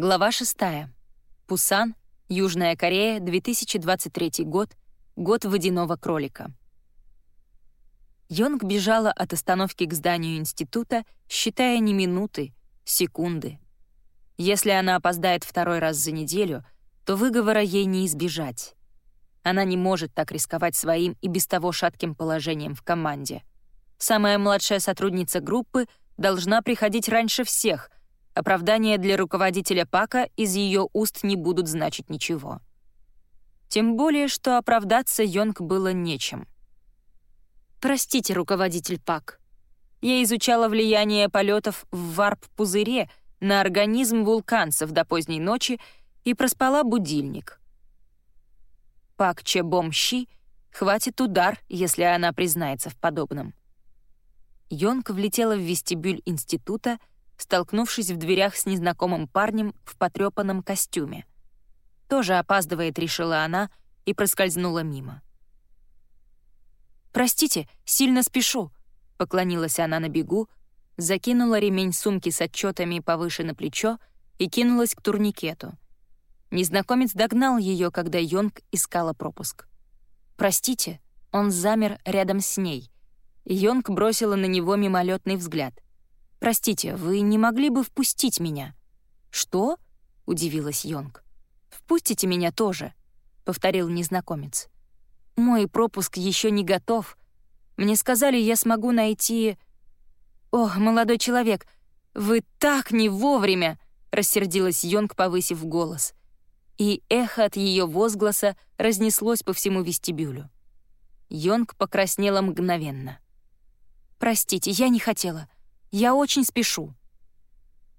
Глава 6. Пусан, Южная Корея, 2023 год, год водяного кролика. Йонг бежала от остановки к зданию института, считая не минуты, секунды. Если она опоздает второй раз за неделю, то выговора ей не избежать. Она не может так рисковать своим и без того шатким положением в команде. Самая младшая сотрудница группы должна приходить раньше всех — Оправдания для руководителя Пака из ее уст не будут значить ничего. Тем более, что оправдаться Йонг было нечем. «Простите, руководитель Пак. Я изучала влияние полетов в варп-пузыре на организм вулканцев до поздней ночи и проспала будильник. Пак Чебом Щи хватит удар, если она признается в подобном. Йонг влетела в вестибюль института, столкнувшись в дверях с незнакомым парнем в потрёпанном костюме. Тоже опаздывает, решила она, и проскользнула мимо. «Простите, сильно спешу», — поклонилась она на бегу, закинула ремень сумки с отчетами повыше на плечо и кинулась к турникету. Незнакомец догнал ее, когда Йонг искала пропуск. «Простите», он замер рядом с ней. Йонг бросила на него мимолетный взгляд — «Простите, вы не могли бы впустить меня?» «Что?» — удивилась Йонг. «Впустите меня тоже», — повторил незнакомец. «Мой пропуск еще не готов. Мне сказали, я смогу найти...» «О, молодой человек, вы так не вовремя!» — рассердилась Йонг, повысив голос. И эхо от ее возгласа разнеслось по всему вестибюлю. Йонг покраснела мгновенно. «Простите, я не хотела. Я очень спешу».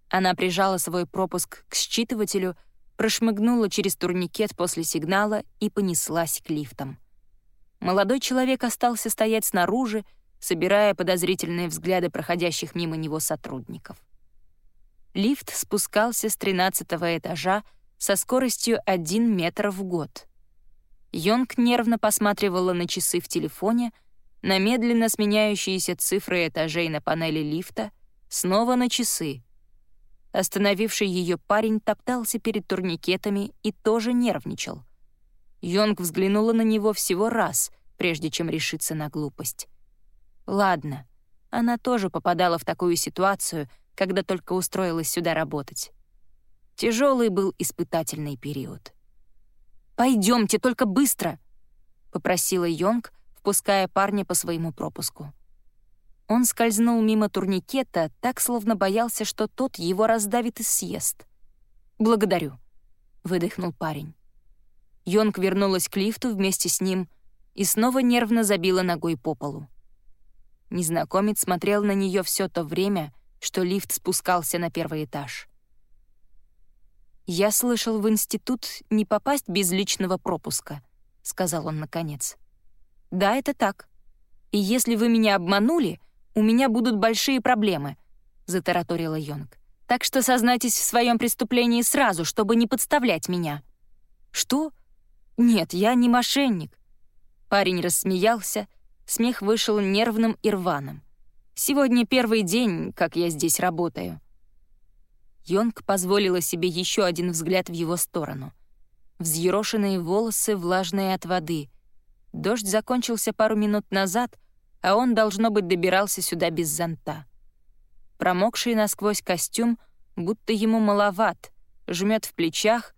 Она прижала свой пропуск к считывателю, прошмыгнула через турникет после сигнала и понеслась к лифтам. Молодой человек остался стоять снаружи, собирая подозрительные взгляды проходящих мимо него сотрудников. Лифт спускался с 13 этажа со скоростью 1 метр в год. Йонг нервно посматривала на часы в телефоне — на медленно сменяющиеся цифры этажей на панели лифта, снова на часы. Остановивший ее парень топтался перед турникетами и тоже нервничал. Йонг взглянула на него всего раз, прежде чем решиться на глупость. Ладно, она тоже попадала в такую ситуацию, когда только устроилась сюда работать. Тяжелый был испытательный период. Пойдемте, только быстро!» — попросила Йонг, впуская парня по своему пропуску. Он скользнул мимо турникета, так словно боялся, что тот его раздавит и съест. «Благодарю», — выдохнул парень. Йонг вернулась к лифту вместе с ним и снова нервно забила ногой по полу. Незнакомец смотрел на нее все то время, что лифт спускался на первый этаж. «Я слышал, в институт не попасть без личного пропуска», — сказал он наконец. «Да, это так. И если вы меня обманули, у меня будут большие проблемы», — затараторила Йонг. «Так что сознайтесь в своем преступлении сразу, чтобы не подставлять меня». «Что? Нет, я не мошенник». Парень рассмеялся, смех вышел нервным и рваным. «Сегодня первый день, как я здесь работаю». Йонг позволила себе еще один взгляд в его сторону. Взъерошенные волосы, влажные от воды — Дождь закончился пару минут назад, а он, должно быть, добирался сюда без зонта. Промокший насквозь костюм, будто ему маловат, жмет в плечах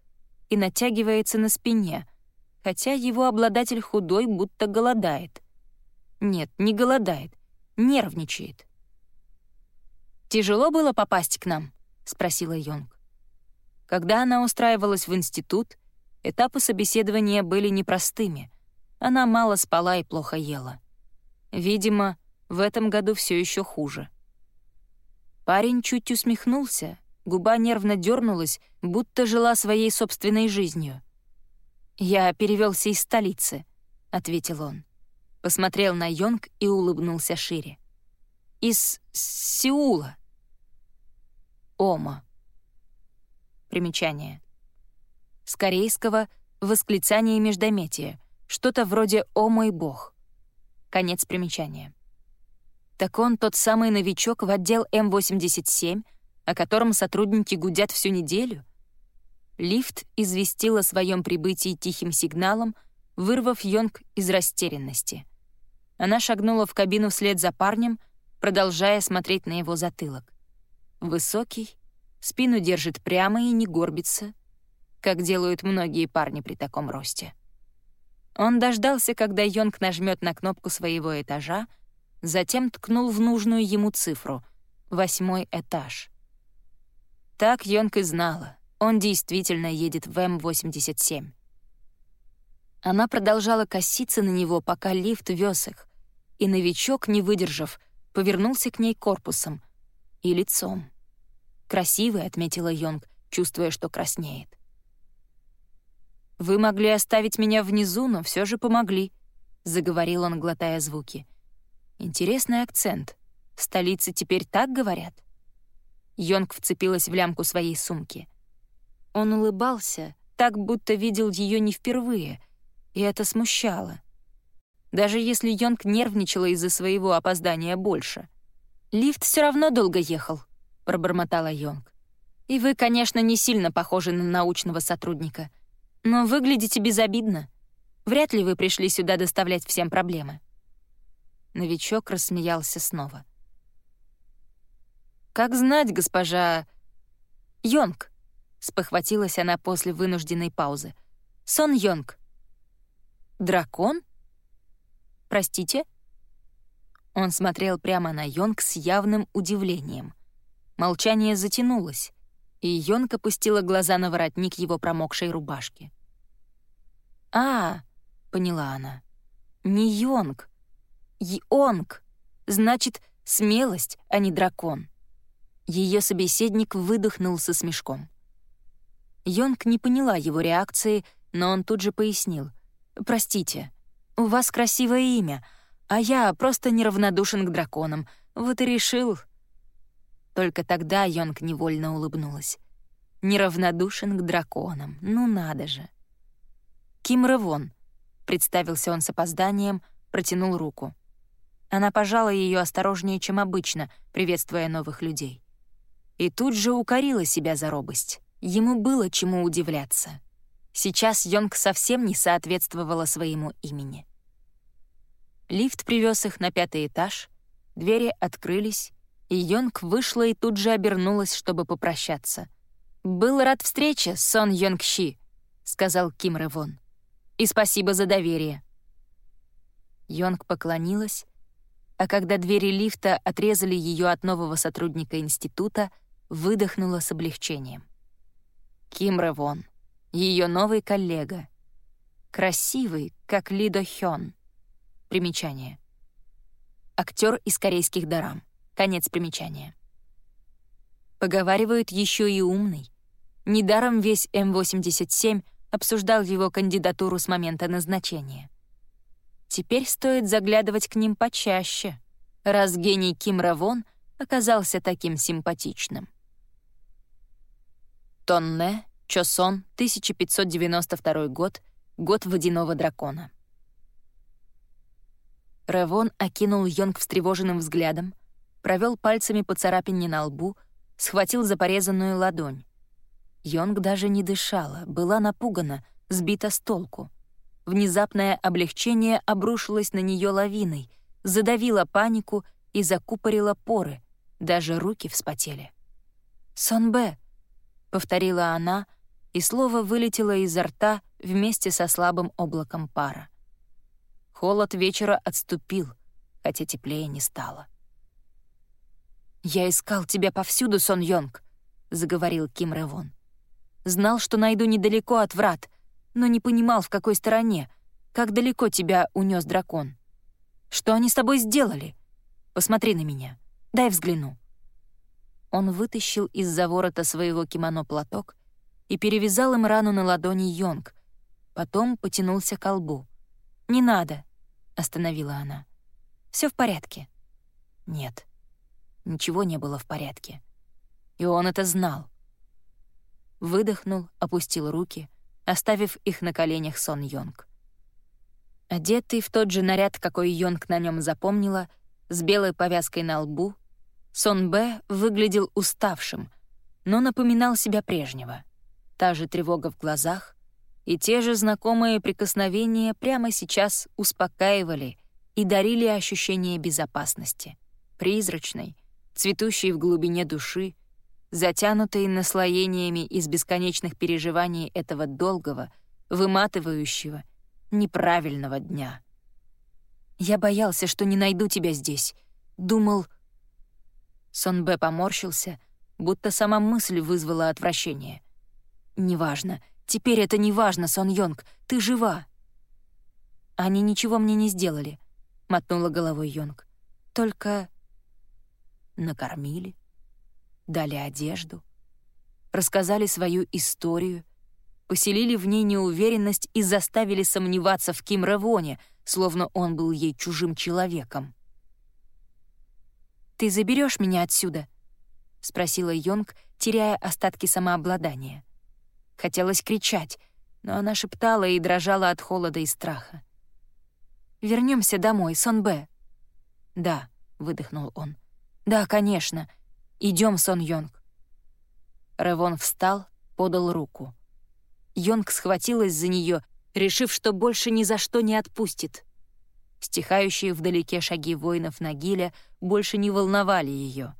и натягивается на спине, хотя его обладатель худой, будто голодает. Нет, не голодает, нервничает. «Тяжело было попасть к нам?» — спросила Йонг. Когда она устраивалась в институт, этапы собеседования были непростыми — она мало спала и плохо ела. Видимо, в этом году все еще хуже. Парень чуть усмехнулся, губа нервно дернулась, будто жила своей собственной жизнью. «Я перевелся из столицы», — ответил он. Посмотрел на Йонг и улыбнулся шире. «Из Сеула». Ома. Примечание. С корейского «восклицание междометия», что-то вроде «О мой бог». Конец примечания. Так он тот самый новичок в отдел М-87, о котором сотрудники гудят всю неделю? Лифт известил о своем прибытии тихим сигналом, вырвав Йонг из растерянности. Она шагнула в кабину вслед за парнем, продолжая смотреть на его затылок. Высокий, спину держит прямо и не горбится, как делают многие парни при таком росте. Он дождался, когда Йонг нажмет на кнопку своего этажа, затем ткнул в нужную ему цифру — восьмой этаж. Так Йонг и знала. Он действительно едет в М-87. Она продолжала коситься на него, пока лифт вез их, и новичок, не выдержав, повернулся к ней корпусом и лицом. «Красивый», — отметила Йонг, чувствуя, что краснеет. «Вы могли оставить меня внизу, но все же помогли», — заговорил он, глотая звуки. «Интересный акцент. В столице теперь так говорят?» Йонг вцепилась в лямку своей сумки. Он улыбался, так будто видел ее не впервые, и это смущало. Даже если Йонг нервничала из-за своего опоздания больше. «Лифт все равно долго ехал», — пробормотала Йонг. «И вы, конечно, не сильно похожи на научного сотрудника. Но выглядите безобидно. Вряд ли вы пришли сюда доставлять всем проблемы». Новичок рассмеялся снова. «Как знать, госпожа...» «Йонг», — спохватилась она после вынужденной паузы. «Сон Йонг». «Дракон?» «Простите?» Он смотрел прямо на Йонг с явным удивлением. Молчание затянулось и Йонг опустила глаза на воротник его промокшей рубашки. «А, — поняла она, — не Йонг. Йонг. Значит, смелость, а не дракон». Ее собеседник выдохнул со смешком. Йонг не поняла его реакции, но он тут же пояснил. «Простите, у вас красивое имя, а я просто неравнодушен к драконам. Вот и решил, только тогда Йонг невольно улыбнулась. Неравнодушен к драконам, ну надо же. «Ким Ревон», — представился он с опозданием, протянул руку. Она пожала ее осторожнее, чем обычно, приветствуя новых людей. И тут же укорила себя за робость. Ему было чему удивляться. Сейчас Йонг совсем не соответствовала своему имени. Лифт привез их на пятый этаж, двери открылись, и Йонг вышла и тут же обернулась, чтобы попрощаться. «Был рад встрече, Сон Йонг Щи», — сказал Ким Ревон. «И спасибо за доверие». Йонг поклонилась, а когда двери лифта отрезали ее от нового сотрудника института, выдохнула с облегчением. Ким Ревон, ее новый коллега. Красивый, как Лидо Хён. Примечание. Актер из корейских дорам. Конец примечания. Поговаривают еще и умный. Недаром весь М-87 обсуждал его кандидатуру с момента назначения. Теперь стоит заглядывать к ним почаще, раз гений Ким Равон оказался таким симпатичным. Тонне, Чосон, 1592 год, год водяного дракона. Равон окинул Йонг встревоженным взглядом, провел пальцами по царапине на лбу, схватил за порезанную ладонь. Йонг даже не дышала, была напугана, сбита с толку. Внезапное облегчение обрушилось на нее лавиной, задавило панику и закупорило поры, даже руки вспотели. «Сонбе», — повторила она, и слово вылетело изо рта вместе со слабым облаком пара. Холод вечера отступил, хотя теплее не стало. «Я искал тебя повсюду, Сон Йонг», — заговорил Ким Ревон. «Знал, что найду недалеко от врат, но не понимал, в какой стороне, как далеко тебя унес дракон. Что они с тобой сделали? Посмотри на меня, дай взгляну». Он вытащил из-за ворота своего кимоно платок и перевязал им рану на ладони Йонг, потом потянулся к лбу. «Не надо», — остановила она. Все в порядке». «Нет», Ничего не было в порядке. И он это знал. Выдохнул, опустил руки, оставив их на коленях Сон Йонг. Одетый в тот же наряд, какой Йонг на нем запомнила, с белой повязкой на лбу, Сон Б выглядел уставшим, но напоминал себя прежнего. та же тревога в глазах, и те же знакомые прикосновения прямо сейчас успокаивали и дарили ощущение безопасности, призрачной, цветущей в глубине души, затянутой наслоениями из бесконечных переживаний этого долгого, выматывающего, неправильного дня. «Я боялся, что не найду тебя здесь. Думал...» Сонбе поморщился, будто сама мысль вызвала отвращение. «Неважно. Теперь это неважно, Сон Йонг. Ты жива». «Они ничего мне не сделали», — мотнула головой Йонг. «Только...» Накормили, дали одежду, рассказали свою историю, поселили в ней неуверенность и заставили сомневаться в Ким Ревоне, словно он был ей чужим человеком. «Ты заберешь меня отсюда?» — спросила Йонг, теряя остатки самообладания. Хотелось кричать, но она шептала и дрожала от холода и страха. Вернемся домой, Сон Б. «Да», — выдохнул он. «Да, конечно. Идем, Сон Йонг». Ревон встал, подал руку. Йонг схватилась за нее, решив, что больше ни за что не отпустит. Стихающие вдалеке шаги воинов Нагиля больше не волновали ее.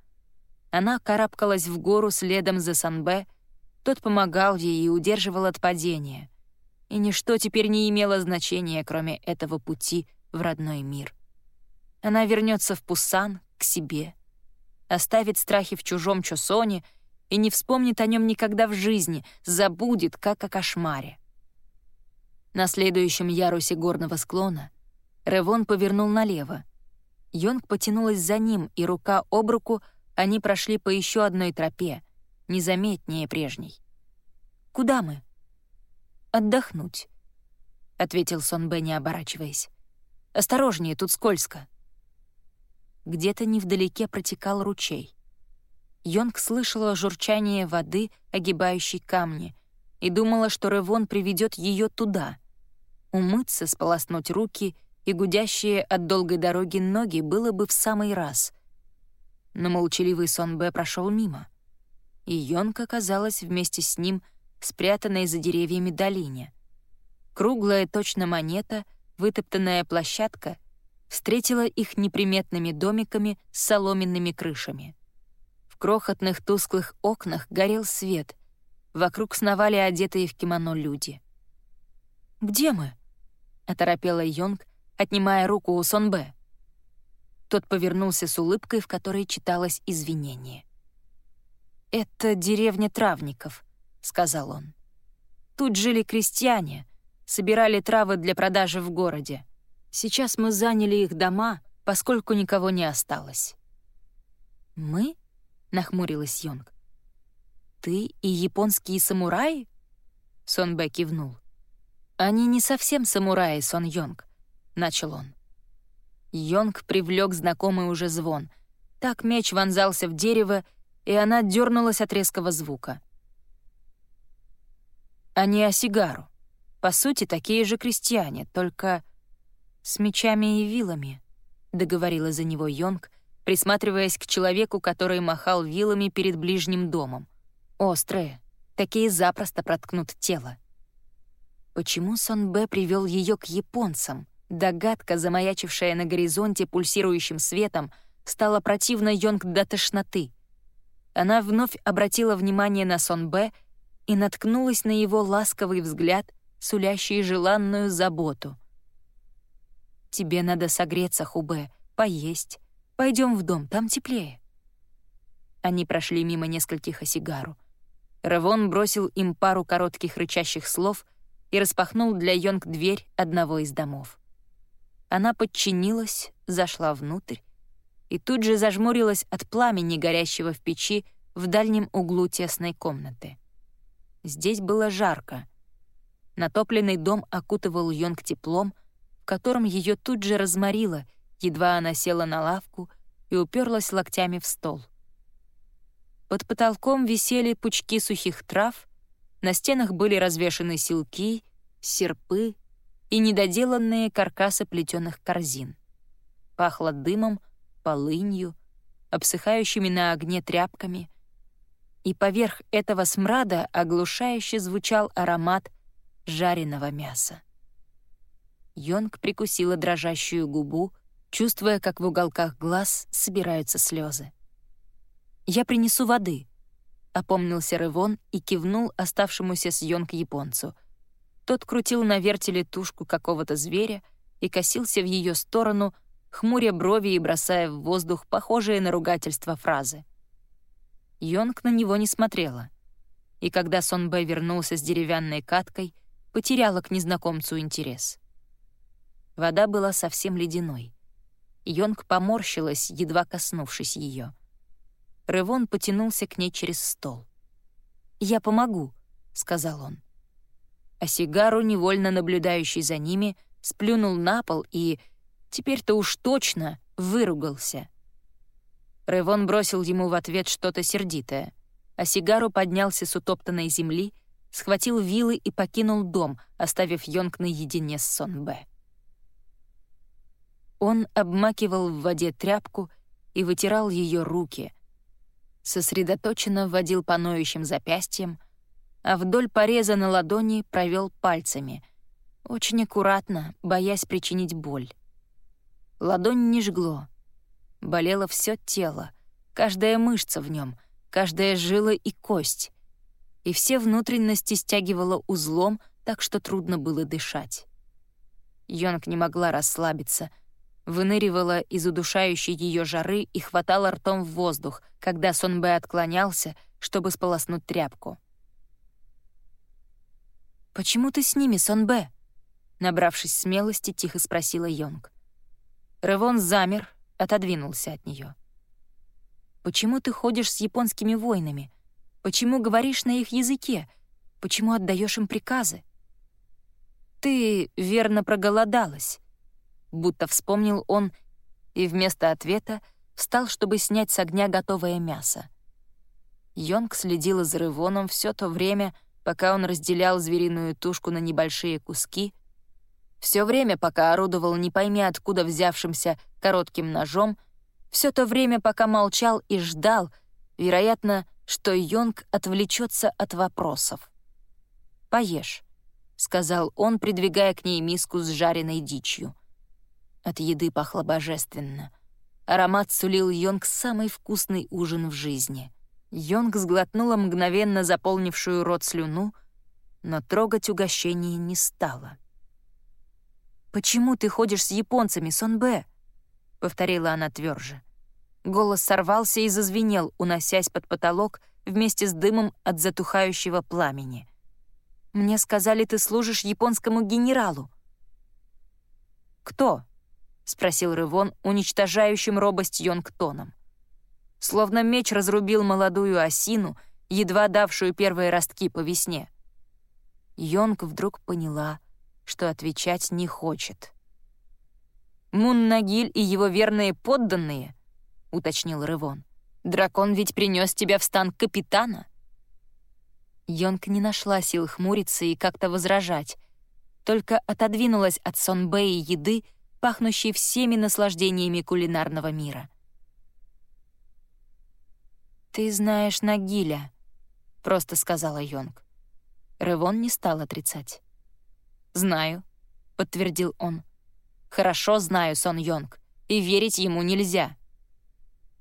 Она карабкалась в гору следом за Санбе, тот помогал ей и удерживал от падения. И ничто теперь не имело значения, кроме этого пути в родной мир. Она вернется в Пусан, к себе, оставит страхи в чужом Чосоне и не вспомнит о нем никогда в жизни, забудет, как о кошмаре. На следующем ярусе горного склона Ревон повернул налево. Йонг потянулась за ним, и рука об руку они прошли по еще одной тропе, незаметнее прежней. «Куда мы?» «Отдохнуть», — ответил Сон Бэ, не оборачиваясь. «Осторожнее, тут скользко». Где-то невдалеке протекал ручей. Йонг слышала журчание воды, огибающей камни, и думала, что Ревон приведет ее туда. Умыться, сполоснуть руки — и гудящие от долгой дороги ноги было бы в самый раз. Но молчаливый сон Б прошел мимо, и Йонка оказалась вместе с ним спрятанной за деревьями долине. Круглая точно монета, вытоптанная площадка, встретила их неприметными домиками с соломенными крышами. В крохотных тусклых окнах горел свет, вокруг сновали одетые в кимоно люди. «Где мы?» — оторопела Йонг, отнимая руку у Сонбе. Тот повернулся с улыбкой, в которой читалось извинение. «Это деревня травников», — сказал он. «Тут жили крестьяне, собирали травы для продажи в городе. Сейчас мы заняли их дома, поскольку никого не осталось». «Мы?» — нахмурилась Йонг. «Ты и японские самураи?» Сон Бэ кивнул. «Они не совсем самураи, Сон Йонг. — начал он. Йонг привлек знакомый уже звон. Так меч вонзался в дерево, и она дернулась от резкого звука. Они о сигару. По сути, такие же крестьяне, только с мечами и вилами, — договорила за него Йонг, присматриваясь к человеку, который махал вилами перед ближним домом. Острые, такие запросто проткнут тело. Почему Сон Б привел ее к японцам? Догадка, замаячившая на горизонте пульсирующим светом, стала противно Йонг до тошноты. Она вновь обратила внимание на Сон Б и наткнулась на его ласковый взгляд, сулящий желанную заботу. «Тебе надо согреться, Хубе, поесть. Пойдем в дом, там теплее». Они прошли мимо нескольких осигару. Равон бросил им пару коротких рычащих слов и распахнул для Йонг дверь одного из домов. Она подчинилась, зашла внутрь и тут же зажмурилась от пламени, горящего в печи в дальнем углу тесной комнаты. Здесь было жарко. Натопленный дом окутывал Йонг теплом, котором ее тут же разморило, едва она села на лавку и уперлась локтями в стол. Под потолком висели пучки сухих трав, на стенах были развешаны силки, серпы, и недоделанные каркасы плетеных корзин. Пахло дымом, полынью, обсыхающими на огне тряпками. и поверх этого смрада оглушающе звучал аромат жареного мяса. Йонг прикусила дрожащую губу, чувствуя, как в уголках глаз собираются слезы. «Я принесу воды», — опомнился Ревон и кивнул оставшемуся с Йонг японцу. Тот крутил на вертеле тушку какого-то зверя и косился в ее сторону, хмуря брови и бросая в воздух похожие на ругательство фразы. Йонг на него не смотрела. И когда Сон Бэ вернулся с деревянной каткой, потеряла к незнакомцу интерес. Вода была совсем ледяной. Йонг поморщилась, едва коснувшись ее. Ревон потянулся к ней через стол. «Я помогу», — сказал он. А сигару, невольно наблюдающий за ними, сплюнул на пол и, теперь-то уж точно, выругался. Ревон бросил ему в ответ что-то сердитое, а сигару поднялся с утоптанной земли, схватил вилы и покинул дом, оставив Йонг наедине с Сон Б. Он обмакивал в воде тряпку и вытирал ее руки, сосредоточенно вводил по ноющим запястьям, а вдоль пореза на ладони провел пальцами, очень аккуратно, боясь причинить боль. Ладонь не жгло. Болело все тело, каждая мышца в нем, каждая жила и кость. И все внутренности стягивало узлом, так что трудно было дышать. Йонг не могла расслабиться — выныривала из удушающей ее жары и хватала ртом в воздух, когда Сонбэ отклонялся, чтобы сполоснуть тряпку. «Почему ты с ними, Сонбэ?» Набравшись смелости, тихо спросила Йонг. Ревон замер, отодвинулся от нее. «Почему ты ходишь с японскими воинами? Почему говоришь на их языке? Почему отдаешь им приказы?» «Ты верно проголодалась», будто вспомнил он, и вместо ответа встал, чтобы снять с огня готовое мясо. Йонг следила за Рывоном все то время, пока он разделял звериную тушку на небольшие куски, все время, пока орудовал не пойми откуда взявшимся коротким ножом, все то время, пока молчал и ждал, вероятно, что Йонг отвлечется от вопросов. «Поешь», — сказал он, придвигая к ней миску с жареной дичью. От еды пахло божественно. Аромат сулил Йонг самый вкусный ужин в жизни. Йонг сглотнула мгновенно заполнившую рот слюну, но трогать угощение не стала. «Почему ты ходишь с японцами, Сонбэ?» — повторила она тверже. Голос сорвался и зазвенел, уносясь под потолок вместе с дымом от затухающего пламени. «Мне сказали, ты служишь японскому генералу». «Кто?» — спросил Рывон, уничтожающим робость Йонгтоном. Словно меч разрубил молодую осину, едва давшую первые ростки по весне. Йонг вдруг поняла, что отвечать не хочет. «Муннагиль и его верные подданные?» — уточнил Рывон. «Дракон ведь принес тебя в стан капитана». Йонг не нашла сил хмуриться и как-то возражать, только отодвинулась от Сонбэ и еды, пахнущий всеми наслаждениями кулинарного мира. «Ты знаешь Нагиля», — просто сказала Йонг. Ревон не стал отрицать. «Знаю», — подтвердил он. «Хорошо знаю Сон Йонг, и верить ему нельзя».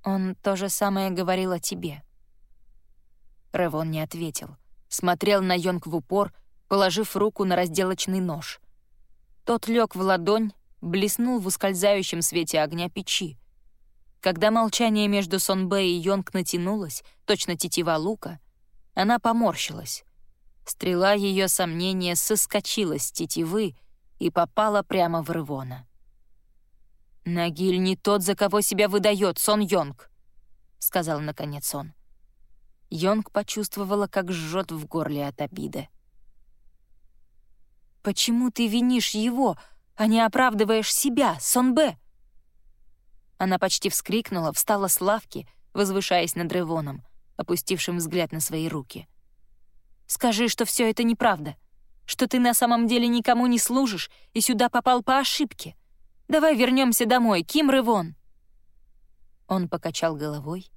«Он то же самое говорил о тебе». Ревон не ответил. Смотрел на Йонг в упор, положив руку на разделочный нож. Тот лег в ладонь, блеснул в ускользающем свете огня печи. Когда молчание между Сонбэ и Йонг натянулось, точно тетива лука, она поморщилась. Стрела ее сомнения соскочила с тетивы и попала прямо в Рывона. «Нагиль не тот, за кого себя выдает, Сон Йонг», — сказал наконец он. Йонг почувствовала, как жжет в горле от обиды. «Почему ты винишь его, а не оправдываешь себя, Сонбе!» Она почти вскрикнула, встала с лавки, возвышаясь над Ревоном, опустившим взгляд на свои руки. «Скажи, что все это неправда, что ты на самом деле никому не служишь и сюда попал по ошибке. Давай вернемся домой, Ким Ревон!» Он покачал головой,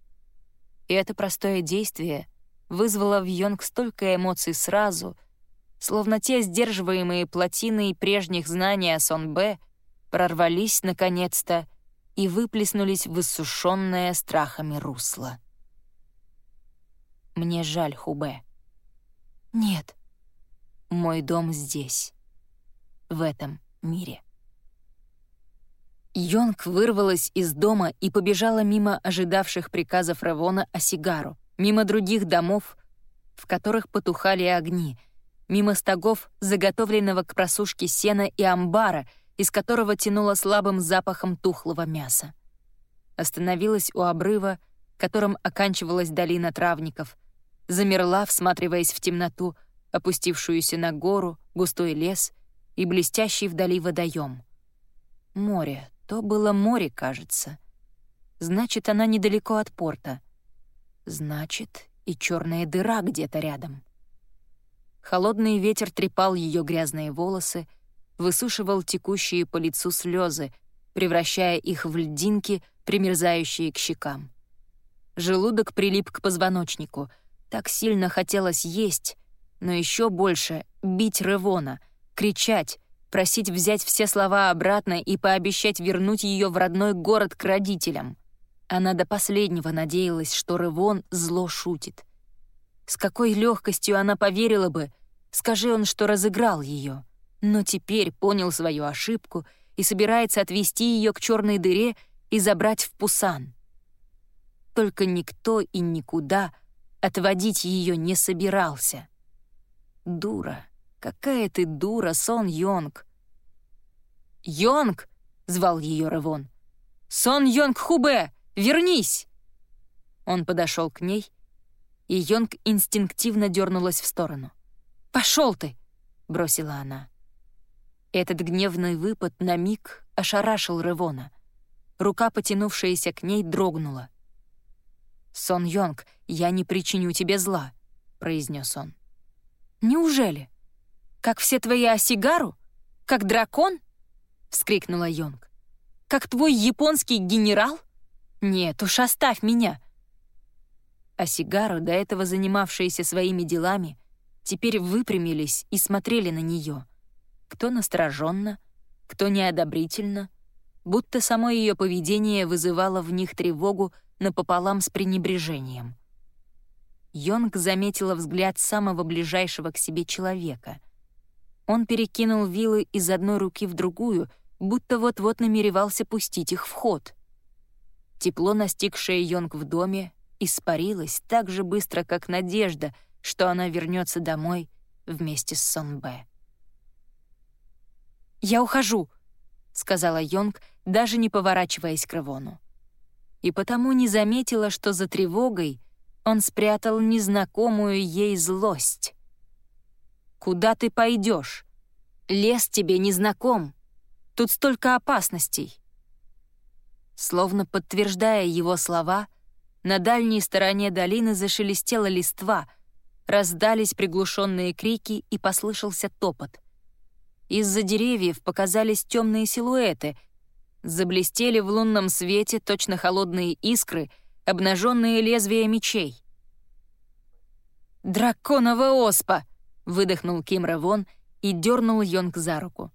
и это простое действие вызвала в Йонг столько эмоций сразу, словно те сдерживаемые плотины прежних знаний о Сон-Б прорвались наконец-то и выплеснулись в иссушенное страхами русло. Мне жаль Хубе. Нет. Мой дом здесь. В этом мире. Йонг вырвалась из дома и побежала мимо ожидавших приказов Равона о сигару, мимо других домов, в которых потухали огни, мимо стогов, заготовленного к просушке сена и амбара, из которого тянуло слабым запахом тухлого мяса. Остановилась у обрыва, которым оканчивалась долина травников, замерла, всматриваясь в темноту, опустившуюся на гору, густой лес и блестящий вдали водоем. Море, то было море, кажется. Значит, она недалеко от порта. Значит, и черная дыра где-то рядом. Холодный ветер трепал ее грязные волосы, высушивал текущие по лицу слезы, превращая их в льдинки, примерзающие к щекам. Желудок прилип к позвоночнику — так сильно хотелось есть, но еще больше — бить Ревона, кричать, просить взять все слова обратно и пообещать вернуть ее в родной город к родителям. Она до последнего надеялась, что Ревон зло шутит. С какой легкостью она поверила бы, скажи он, что разыграл ее, но теперь понял свою ошибку и собирается отвести ее к черной дыре и забрать в Пусан. Только никто и никуда — отводить ее не собирался. Дура, какая ты дура, Сон Йонг. «Йонг!» — звал ее Ревон. «Сон Йонг Хубе, вернись!» Он подошел к ней, и Йонг инстинктивно дернулась в сторону. «Пошел ты!» — бросила она. Этот гневный выпад на миг ошарашил Ревона. Рука, потянувшаяся к ней, дрогнула. «Сон Йонг, я не причиню тебе зла», — произнес он. «Неужели? Как все твои осигару? Как дракон?» — вскрикнула Йонг. «Как твой японский генерал? Нет уж, оставь меня!» Осигару, до этого занимавшиеся своими делами, теперь выпрямились и смотрели на нее. Кто настороженно, кто неодобрительно, будто само ее поведение вызывало в них тревогу напополам с пренебрежением. Йонг заметила взгляд самого ближайшего к себе человека. Он перекинул вилы из одной руки в другую, будто вот-вот намеревался пустить их в ход. Тепло, настигшее Йонг в доме, испарилось так же быстро, как надежда, что она вернется домой вместе с Сонбе. «Я ухожу», — сказала Йонг, даже не поворачиваясь к Равону и потому не заметила, что за тревогой он спрятал незнакомую ей злость. «Куда ты пойдешь? Лес тебе не знаком. Тут столько опасностей». Словно подтверждая его слова, на дальней стороне долины зашелестела листва, раздались приглушенные крики и послышался топот. Из-за деревьев показались темные силуэты — Заблестели в лунном свете точно холодные искры, обнаженные лезвия мечей. «Драконова оспа!» — выдохнул Ким Равон и дернул Йонг за руку.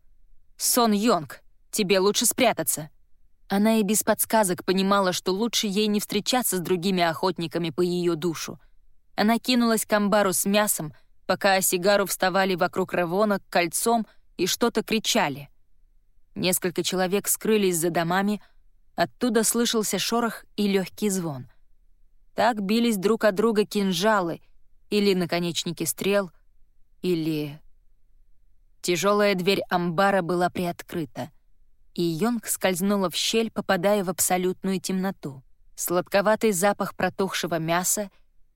«Сон Йонг, тебе лучше спрятаться!» Она и без подсказок понимала, что лучше ей не встречаться с другими охотниками по ее душу. Она кинулась к амбару с мясом, пока Осигару вставали вокруг Равона кольцом и что-то кричали — Несколько человек скрылись за домами, оттуда слышался шорох и легкий звон. Так бились друг от друга кинжалы или наконечники стрел, или... Тяжелая дверь амбара была приоткрыта, и Йонг скользнула в щель, попадая в абсолютную темноту. Сладковатый запах протухшего мяса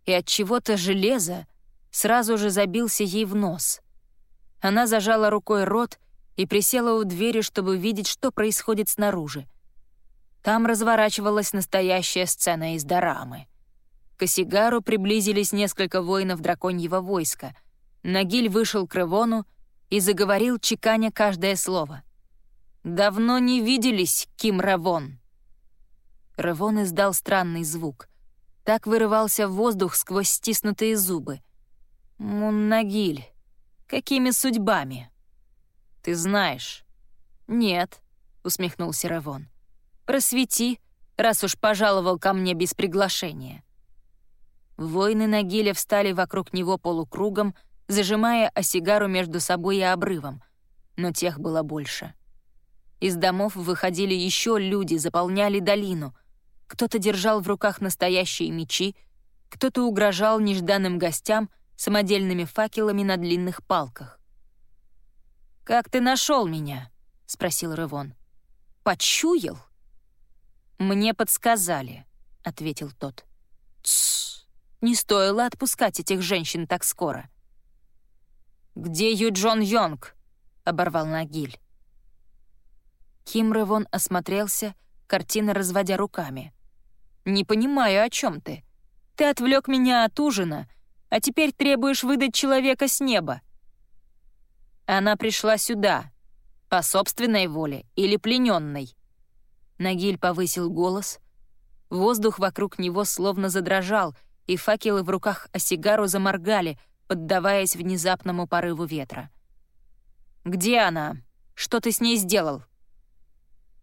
и от чего-то железа сразу же забился ей в нос. Она зажала рукой рот и присела у двери, чтобы видеть, что происходит снаружи. Там разворачивалась настоящая сцена из дорамы. К Осигару приблизились несколько воинов драконьего войска. Нагиль вышел к Ревону и заговорил, чеканя каждое слово. «Давно не виделись, Ким Равон!» Ревон издал странный звук. Так вырывался воздух сквозь стиснутые зубы. «Муннагиль, какими судьбами?» «Ты знаешь». «Нет», — усмехнулся Равон. «Просвети, раз уж пожаловал ко мне без приглашения». Воины Нагиля встали вокруг него полукругом, зажимая осигару между собой и обрывом, но тех было больше. Из домов выходили еще люди, заполняли долину. Кто-то держал в руках настоящие мечи, кто-то угрожал нежданным гостям самодельными факелами на длинных палках. «Как ты нашел меня?» — спросил Рывон. «Почуял?» «Мне подсказали», — ответил тот. «Тссс, не стоило отпускать этих женщин так скоро». «Где Юджон Йонг?» — оборвал Нагиль. Ким Рывон осмотрелся, картина разводя руками. «Не понимаю, о чем ты. Ты отвлек меня от ужина, а теперь требуешь выдать человека с неба». Она пришла сюда, по собственной воле или плененной. Нагиль повысил голос. Воздух вокруг него словно задрожал, и факелы в руках Осигару заморгали, поддаваясь внезапному порыву ветра. «Где она? Что ты с ней сделал?»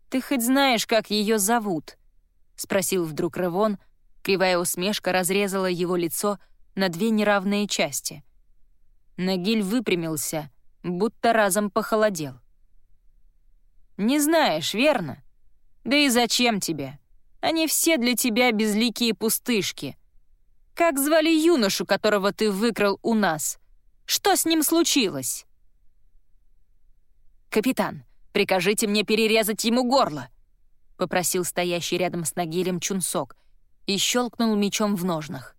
«Ты хоть знаешь, как ее зовут?» — спросил вдруг Ревон. Кривая усмешка разрезала его лицо на две неравные части. Нагиль выпрямился, будто разом похолодел. «Не знаешь, верно? Да и зачем тебе? Они все для тебя безликие пустышки. Как звали юношу, которого ты выкрал у нас? Что с ним случилось?» «Капитан, Прикажите мне перерезать ему горло!» — попросил стоящий рядом с Нагилем Чунсок и щелкнул мечом в ножнах.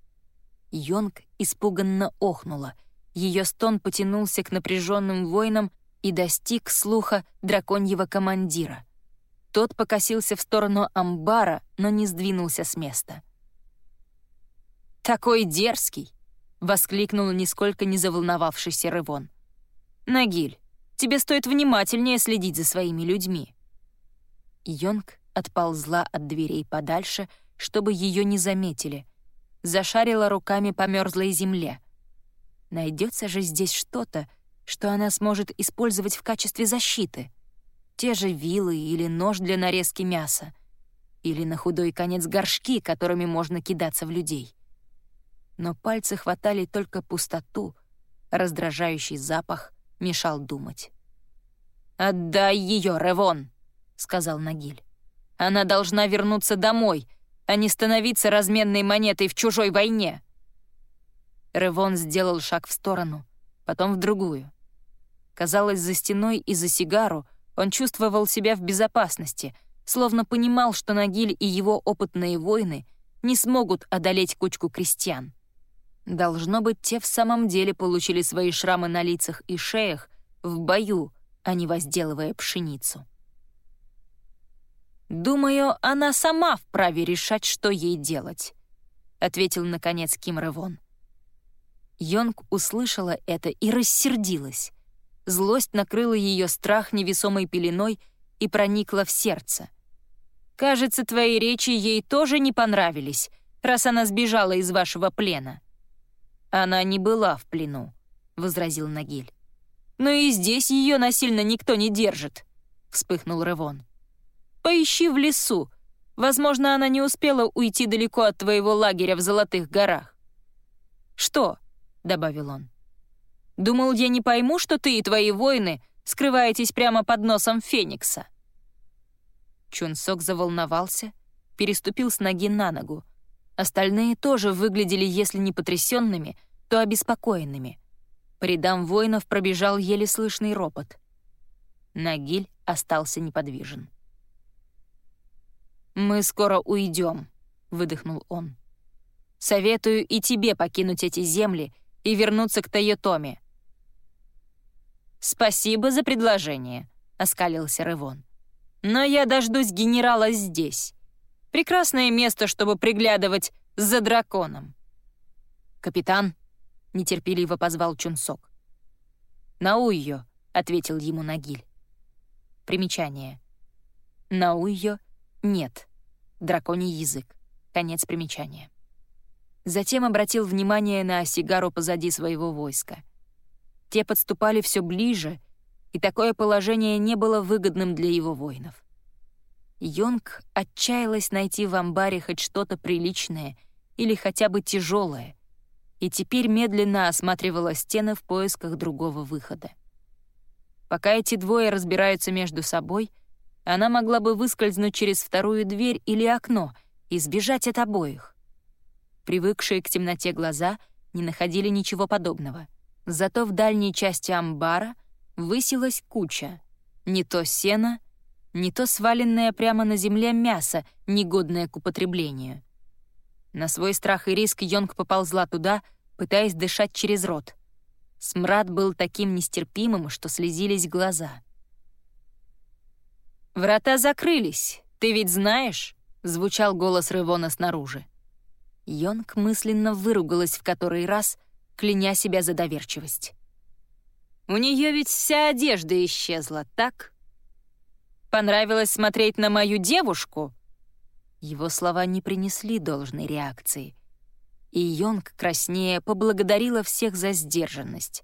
Йонг испуганно охнула. Ее стон потянулся к напряженным воинам и достиг слуха драконьего командира. Тот покосился в сторону амбара, но не сдвинулся с места. «Такой дерзкий!» — воскликнул нисколько не заволновавшийся Рывон. «Нагиль, Тебе стоит внимательнее следить за своими людьми». Йонг отползла от дверей подальше, чтобы ее не заметили. Зашарила руками по мерзлой земле. Найдется же здесь что-то, что она сможет использовать в качестве защиты. Те же вилы или нож для нарезки мяса. Или на худой конец горшки, которыми можно кидаться в людей. Но пальцы хватали только пустоту, раздражающий запах — мешал думать. «Отдай ее, Ревон!» — сказал Нагиль. «Она должна вернуться домой, а не становиться разменной монетой в чужой войне!» Ревон сделал шаг в сторону, потом в другую. Казалось, за стеной и за сигару он чувствовал себя в безопасности, словно понимал, что Нагиль и его опытные воины не смогут одолеть кучку крестьян. Должно быть, те в самом деле получили свои шрамы на лицах и шеях в бою, а не возделывая пшеницу. «Думаю, она сама вправе решать, что ей делать», — ответил, наконец, Ким Ревон. Йонг услышала это и рассердилась. Злость накрыла ее страх невесомой пеленой и проникла в сердце. «Кажется, твои речи ей тоже не понравились, раз она сбежала из вашего плена». «Она не была в плену», — возразил Нагиль. «Но и здесь ее насильно никто не держит», — вспыхнул Ревон. «Поищи в лесу. Возможно, она не успела уйти далеко от твоего лагеря в Золотых горах». «Что?» — добавил он. «Думал, я не пойму, что ты и твои воины скрываетесь прямо под носом Феникса». Чунсок заволновался, переступил с ноги на ногу, Остальные тоже выглядели, если не потрясенными, то обеспокоенными. По рядам воинов пробежал еле слышный ропот. Нагиль остался неподвижен. «Мы скоро уйдем», — выдохнул он. «Советую и тебе покинуть эти земли и вернуться к Тойотоме». «Спасибо за предложение», — оскалился Ревон. «Но я дождусь генерала здесь. Прекрасное место, чтобы приглядывать за драконом. «Капитан», — нетерпеливо позвал Чунсок. «Науйо», — ответил ему Нагиль. Примечание. Науйо — нет. Драконий язык. Конец примечания. Затем обратил внимание на сигару позади своего войска. Те подступали все ближе, и такое положение не было выгодным для его воинов. Йонг отчаялась найти в амбаре хоть что-то приличное или хотя бы тяжелое, и теперь медленно осматривала стены в поисках другого выхода. Пока эти двое разбираются между собой, она могла бы выскользнуть через вторую дверь или окно и сбежать от обоих. Привыкшие к темноте глаза не находили ничего подобного. Зато в дальней части амбара высилась куча. Не то сена, не то сваленное прямо на земле мясо, негодное к употреблению. На свой страх и риск Йонг поползла туда, пытаясь дышать через рот. Смрад был таким нестерпимым, что слезились глаза. «Врата закрылись, ты ведь знаешь?» — звучал голос Рывона снаружи. Йонг мысленно выругалась в который раз, кляня себя за доверчивость. «У нее ведь вся одежда исчезла, так? Понравилось смотреть на мою девушку?» Его слова не принесли должной реакции. И Йонг, краснее, поблагодарила всех за сдержанность.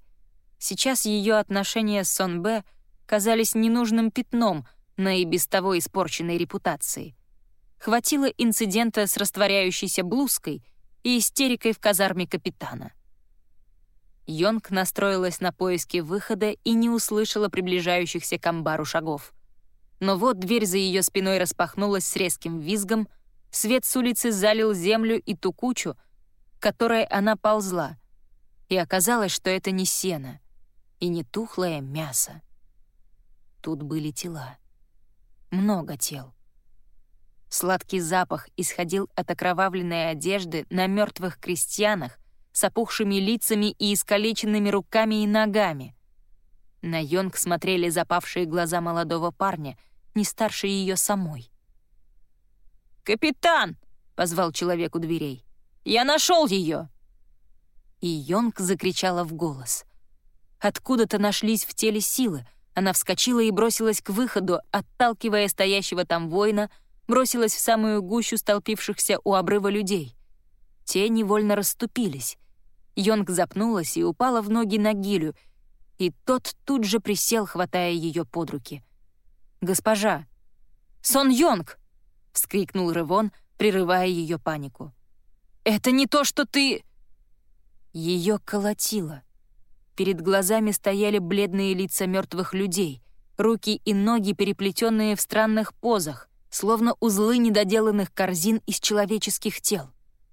Сейчас ее отношения с Сон Б казались ненужным пятном на и без того испорченной репутации. Хватило инцидента с растворяющейся блузкой и истерикой в казарме капитана. Йонг настроилась на поиски выхода и не услышала приближающихся к амбару шагов. Но вот дверь за ее спиной распахнулась с резким визгом, свет с улицы залил землю и ту кучу, которой она ползла, и оказалось, что это не сено и не тухлое мясо. Тут были тела. Много тел. Сладкий запах исходил от окровавленной одежды на мертвых крестьянах с опухшими лицами и искалеченными руками и ногами. На Йонг смотрели запавшие глаза молодого парня, не старше ее самой. «Капитан!» — позвал человек у дверей. «Я нашел ее!» И Йонг закричала в голос. Откуда-то нашлись в теле силы. Она вскочила и бросилась к выходу, отталкивая стоящего там воина — бросилась в самую гущу столпившихся у обрыва людей. Те невольно расступились. Йонг запнулась и упала в ноги Нагилю, и тот тут же присел, хватая ее под руки. «Госпожа!» «Сон Йонг!» — вскрикнул Ревон, прерывая ее панику. «Это не то, что ты...» Ее колотило. Перед глазами стояли бледные лица мертвых людей, руки и ноги, переплетенные в странных позах — словно узлы недоделанных корзин из человеческих тел.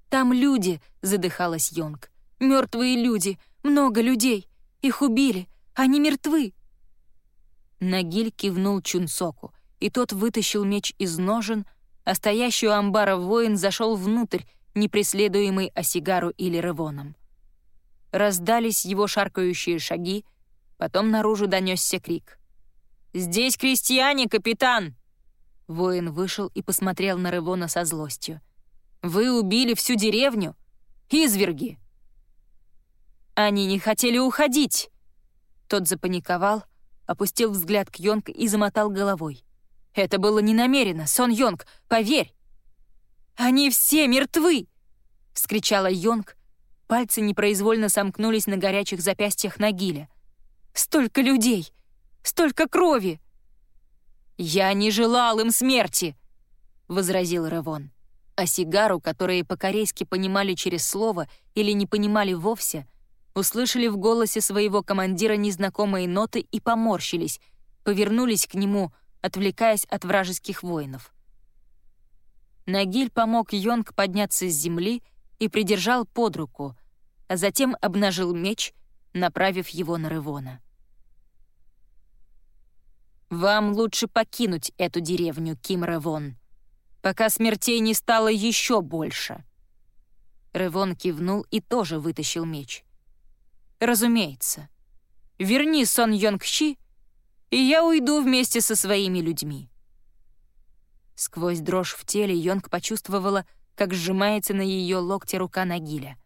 «Там люди!» — задыхалась Йонг. «Мертвые люди! Много людей! Их убили! Они мертвы!» Нагиль кивнул Чунсоку, и тот вытащил меч из ножен, а стоящий у амбара воин зашел внутрь, не преследуемый Осигару или Ревоном. Раздались его шаркающие шаги, потом наружу донесся крик. «Здесь крестьяне, капитан!» Воин вышел и посмотрел на Ревона со злостью. «Вы убили всю деревню? Изверги!» «Они не хотели уходить!» Тот запаниковал, опустил взгляд к Йонг и замотал головой. «Это было не намеренно, Сон Йонг, поверь!» «Они все мертвы!» — вскричала Йонг. Пальцы непроизвольно сомкнулись на горячих запястьях Нагиля. «Столько людей! Столько крови!» «Я не желал им смерти!» — возразил Ревон. А сигару, которые по-корейски понимали через слово или не понимали вовсе, услышали в голосе своего командира незнакомые ноты и поморщились, повернулись к нему, отвлекаясь от вражеских воинов. Нагиль помог Йонг подняться с земли и придержал под руку, а затем обнажил меч, направив его на Ревона. Вам лучше покинуть эту деревню, Ким Ревон, пока смертей не стало еще больше». Ревон кивнул и тоже вытащил меч. «Разумеется. Верни Сон Йонгщи, и я уйду вместе со своими людьми». Сквозь дрожь в теле Йонг почувствовала, как сжимается на ее локте рука Нагиля.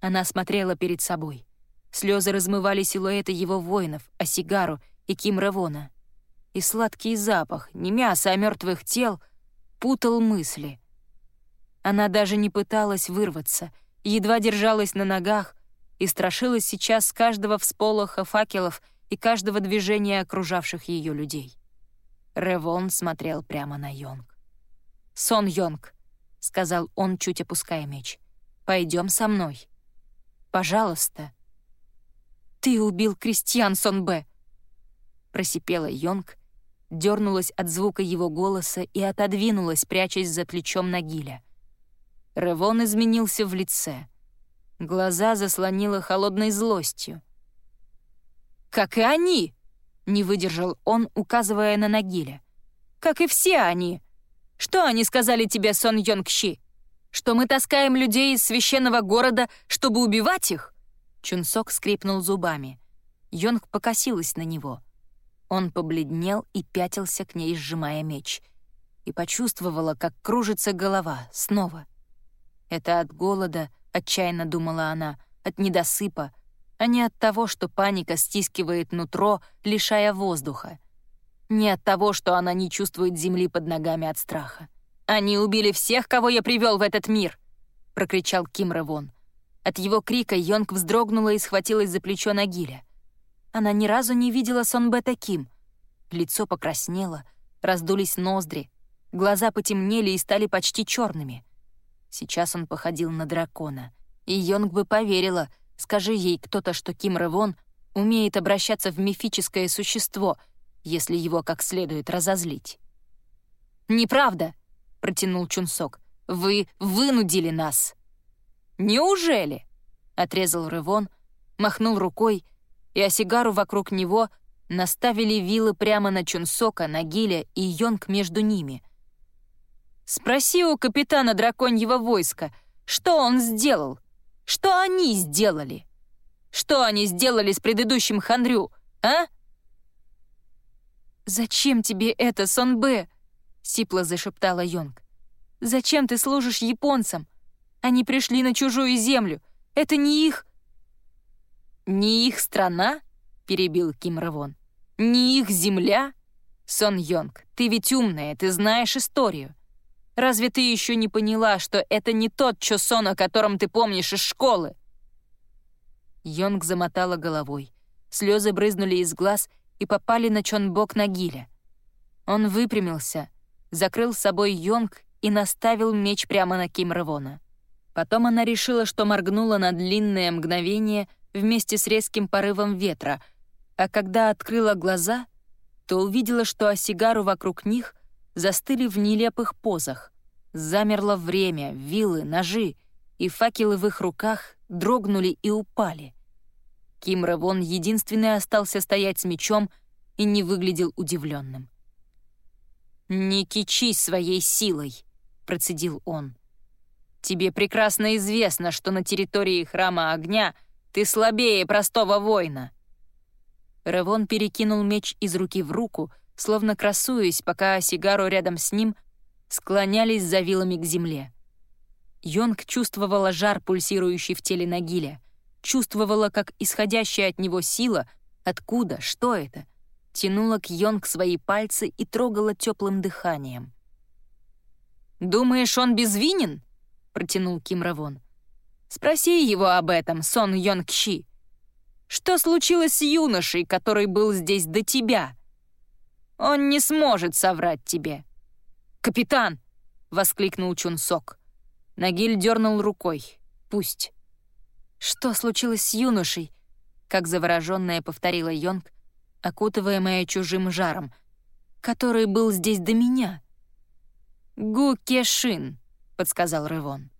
Она смотрела перед собой. Слезы размывали силуэты его воинов, а сигару и Ким Ревона и сладкий запах, не мяса, а мертвых тел, путал мысли. Она даже не пыталась вырваться, едва держалась на ногах и страшилась сейчас каждого всполоха факелов и каждого движения окружавших ее людей. Ревон смотрел прямо на Йонг. «Сон Йонг», — сказал он, чуть опуская меч, — «пойдем со мной. Пожалуйста». «Ты убил крестьян, Сон Б!» Просипела Йонг, дернулась от звука его голоса и отодвинулась, прячась за плечом Нагиля. Ревон изменился в лице. Глаза заслонило холодной злостью. «Как и они!» — не выдержал он, указывая на Нагиля. «Как и все они! Что они сказали тебе, Сон Йонгщи? Что мы таскаем людей из священного города, чтобы убивать их?» Чунсок скрипнул зубами. Йонг покосилась на него. Он побледнел и пятился к ней, сжимая меч. И почувствовала, как кружится голова снова — это от голода, отчаянно думала она, от недосыпа, а не от того, что паника стискивает нутро, лишая воздуха. Не от того, что она не чувствует земли под ногами от страха. «Они убили всех, кого я привел в этот мир!» — прокричал Ким Ревон. От его крика Йонг вздрогнула и схватилась за плечо Нагиля. Она ни разу не видела Сонбе таким. Лицо покраснело, раздулись ноздри, глаза потемнели и стали почти черными. Сейчас он походил на дракона. И Йонг бы поверила, скажи ей кто-то, что Ким Ревон умеет обращаться в мифическое существо, если его как следует разозлить. «Неправда!» — протянул Чунсок. «Вы вынудили нас!» «Неужели?» — отрезал Ревон, махнул рукой, и осигару вокруг него наставили вилы прямо на Чунсока, на Гиля и Йонг между ними — Спроси у капитана драконьего войска, что он сделал? Что они сделали? Что они сделали с предыдущим Хандрю, а? «Зачем тебе это, Сонбе?» — сипло зашептала Йонг. «Зачем ты служишь японцам? Они пришли на чужую землю. Это не их...» «Не их страна?» — перебил Ким Равон. «Не их земля?» «Сон Йонг, ты ведь умная, ты знаешь историю. Разве ты еще не поняла, что это не тот Чосон, о котором ты помнишь из школы?» Йонг замотала головой. Слезы брызнули из глаз и попали на Чонбок Нагиля. Он выпрямился, закрыл с собой Йонг и наставил меч прямо на Ким Ревона. Потом она решила, что моргнула на длинное мгновение вместе с резким порывом ветра, а когда открыла глаза, то увидела, что осигару вокруг них застыли в нелепых позах. Замерло время, вилы, ножи, и факелы в их руках дрогнули и упали. Ким Равон единственный остался стоять с мечом и не выглядел удивленным. «Не кичись своей силой», — процедил он. «Тебе прекрасно известно, что на территории Храма Огня ты слабее простого воина». Равон перекинул меч из руки в руку, словно красуясь, пока сигару рядом с ним склонялись за вилами к земле. Йонг чувствовала жар, пульсирующий в теле Нагиля, чувствовала, как исходящая от него сила, откуда, что это, тянула к Йонг свои пальцы и трогала теплым дыханием. «Думаешь, он безвинен?» — протянул Ким Равон. «Спроси его об этом, Сон Йонг Щи. Что случилось с юношей, который был здесь до тебя?» Он не сможет соврать тебе». «Капитан!» — воскликнул Чунсок. Нагиль дернул рукой. «Пусть». «Что случилось с юношей?» — как завороженная повторила Йонг, окутываемая чужим жаром, который был здесь до меня. «Гу Кешин», — подсказал Рывон.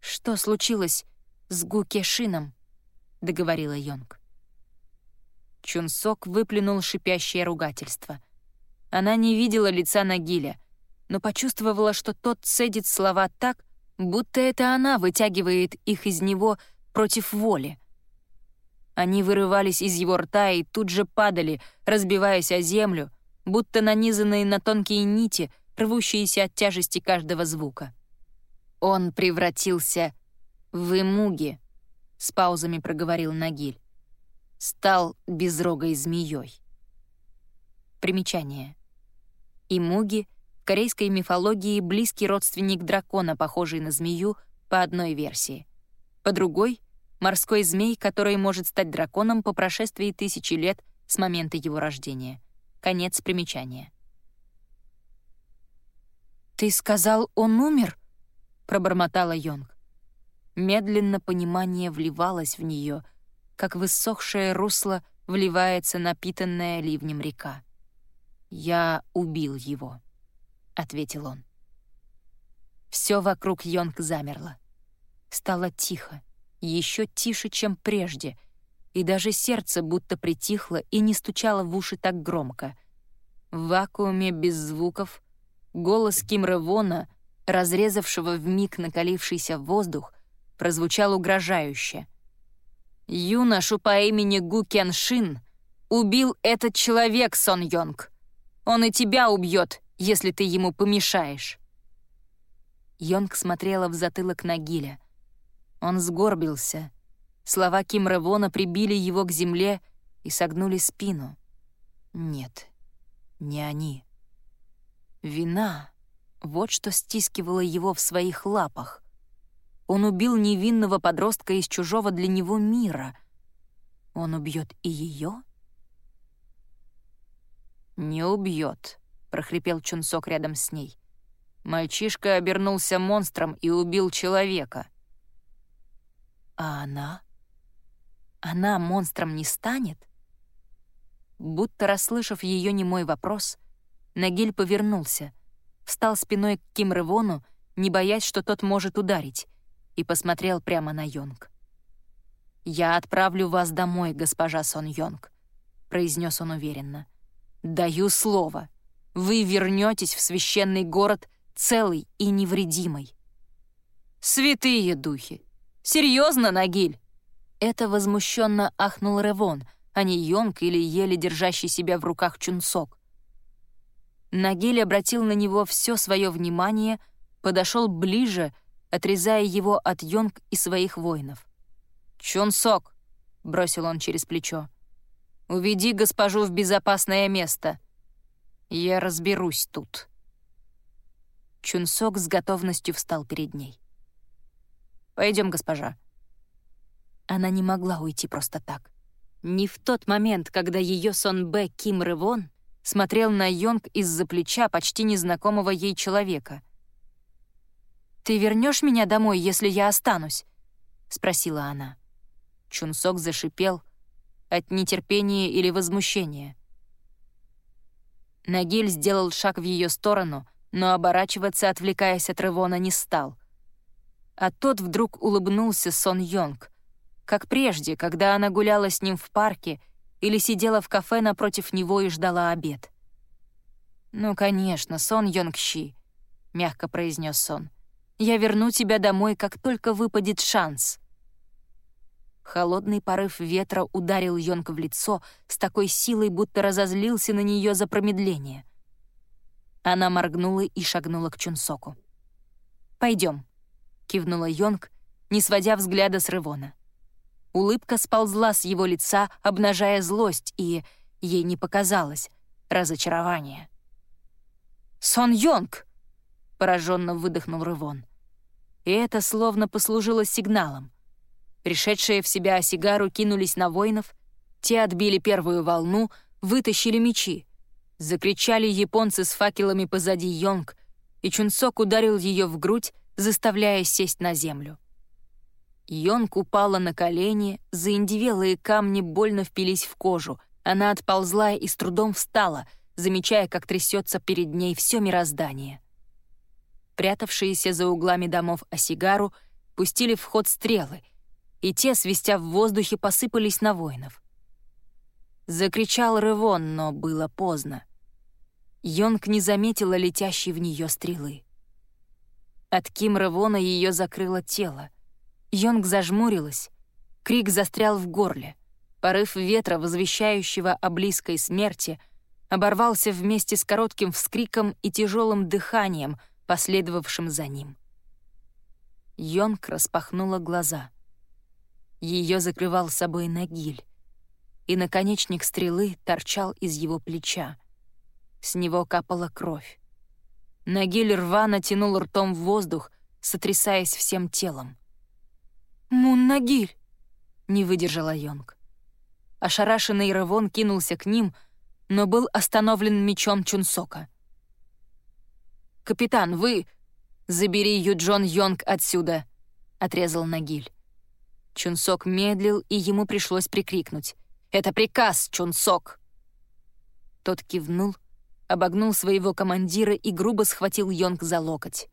«Что случилось с Гу Кешином?» — договорила Йонг. Чунсок выплюнул шипящее ругательство. Она не видела лица Нагиля, но почувствовала, что тот цедит слова так, будто это она вытягивает их из него против воли. Они вырывались из его рта и тут же падали, разбиваясь о землю, будто нанизанные на тонкие нити, рвущиеся от тяжести каждого звука. Он превратился в эмуги, с паузами проговорил Нагиль стал безрогой змеей. Примечание. Имуги в корейской мифологии близкий родственник дракона, похожий на змею, по одной версии. по другой — морской змей, который может стать драконом по прошествии тысячи лет с момента его рождения. Конец примечания. «Ты сказал, он умер?» — пробормотала Йонг. Медленно понимание вливалось в нее, как высохшее русло вливается напитанная ливнем река. «Я убил его», — ответил он. Все вокруг Йонг замерло. Стало тихо, еще тише, чем прежде, и даже сердце будто притихло и не стучало в уши так громко. В вакууме без звуков голос Ким Ревона, разрезавшего вмиг накалившийся воздух, прозвучал угрожающе. «Юношу по имени Гу Кеншин убил этот человек, Сон Йонг. Он и тебя убьет, если ты ему помешаешь». Йонг смотрела в затылок Нагиля. Он сгорбился. Слова Ким Ревона прибили его к земле и согнули спину. Нет, не они. Вина — вот что стискивало его в своих лапах. Он убил невинного подростка из чужого для него мира. Он убьет и ее? «Не убьет», — прохрипел Чунсок рядом с ней. Мальчишка обернулся монстром и убил человека. А она? Она монстром не станет? Будто расслышав ее немой вопрос, Нагиль повернулся, встал спиной к Ким Ревону, не боясь, что тот может ударить, и посмотрел прямо на Йонг. «Я отправлю вас домой, госпожа Сон Йонг», — произнес он уверенно. «Даю слово. Вы вернетесь в священный город целый и невредимый». «Святые духи! Серьезно, Нагиль?» Это возмущенно ахнул Ревон, а не Йонг или еле держащий себя в руках Чунсок. Нагиль обратил на него все свое внимание, подошел ближе — отрезая его от Йонг и своих воинов. «Чон Сок!» — бросил он через плечо. «Уведи госпожу в безопасное место. Я разберусь тут». Чун Сок с готовностью встал перед ней. Пойдем, госпожа». Она не могла уйти просто так. Не в тот момент, когда ее Сон Бэ Ким Рывон смотрел на Йонг из-за плеча почти незнакомого ей человека — «Ты вернешь меня домой, если я останусь?» — спросила она. Чунсок зашипел от нетерпения или возмущения. Нагиль сделал шаг в ее сторону, но оборачиваться, отвлекаясь от Ревона, не стал. А тот вдруг улыбнулся Сон Йонг, как прежде, когда она гуляла с ним в парке или сидела в кафе напротив него и ждала обед. «Ну, конечно, Сон Йонг Щи», — мягко произнес Сон. Я верну тебя домой, как только выпадет шанс». Холодный порыв ветра ударил Йонка в лицо с такой силой, будто разозлился на нее за промедление. Она моргнула и шагнула к Чунсоку. «Пойдем», — кивнула Йонг, не сводя взгляда с Рывона. Улыбка сползла с его лица, обнажая злость, и ей не показалось разочарование. «Сон Йонг!» — пораженно выдохнул Рывон. И это словно послужило сигналом. Пришедшие в себя Осигару кинулись на воинов, те отбили первую волну, вытащили мечи. Закричали японцы с факелами позади Йонг, и Чунсок ударил ее в грудь, заставляя сесть на землю. Йонг упала на колени, заиндивелые камни больно впились в кожу. Она отползла и с трудом встала, замечая, как трясется перед ней все мироздание прятавшиеся за углами домов Осигару, пустили в ход стрелы, и те, свистя в воздухе, посыпались на воинов. Закричал Ревон, но было поздно. Йонг не заметила летящей в нее стрелы. От Ким Ревона ее закрыло тело. Йонг зажмурилась, крик застрял в горле. Порыв ветра, возвещающего о близкой смерти, оборвался вместе с коротким вскриком и тяжелым дыханием — последовавшим за ним. Йонг распахнула глаза. Ее закрывал собой Нагиль, и наконечник стрелы торчал из его плеча. С него капала кровь. Нагиль рвано тянул ртом в воздух, сотрясаясь всем телом. «Муннагиль!» — не выдержала Йонг. Ошарашенный Равон кинулся к ним, но был остановлен мечом Чунсока. «Капитан, вы...» «Забери Юджон Йонг отсюда!» — отрезал Нагиль. Чунсок медлил, и ему пришлось прикрикнуть. «Это приказ, Чунсок!» Тот кивнул, обогнул своего командира и грубо схватил Йонг за локоть.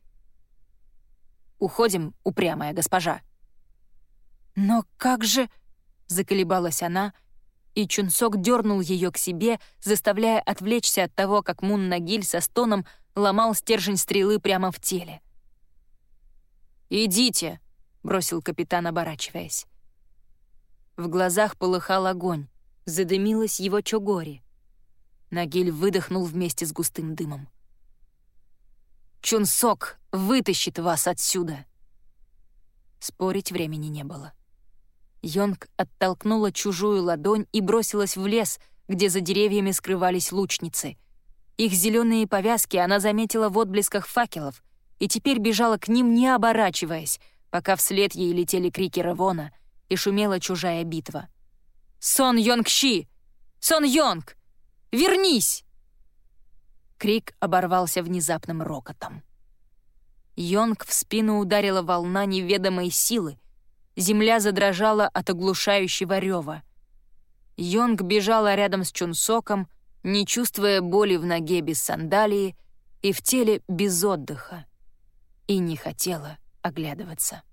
«Уходим, упрямая госпожа!» «Но как же...» — заколебалась она, и Чунсок дернул ее к себе, заставляя отвлечься от того, как Мун Нагиль со стоном ломал стержень стрелы прямо в теле. «Идите!» — бросил капитан, оборачиваясь. В глазах полыхал огонь, задымилась его чогори. Нагиль выдохнул вместе с густым дымом. «Чунсок вытащит вас отсюда!» Спорить времени не было. Йонг оттолкнула чужую ладонь и бросилась в лес, где за деревьями скрывались лучницы. Их зеленые повязки она заметила в отблесках факелов и теперь бежала к ним, не оборачиваясь, пока вслед ей летели крики Равона и шумела чужая битва. «Сон Йонг-Щи! Сон Йонг! Вернись!» Крик оборвался внезапным рокотом. Йонг в спину ударила волна неведомой силы, Земля задрожала от оглушающего рева. Йонг бежала рядом с Чунсоком, не чувствуя боли в ноге без сандалии и в теле без отдыха, и не хотела оглядываться.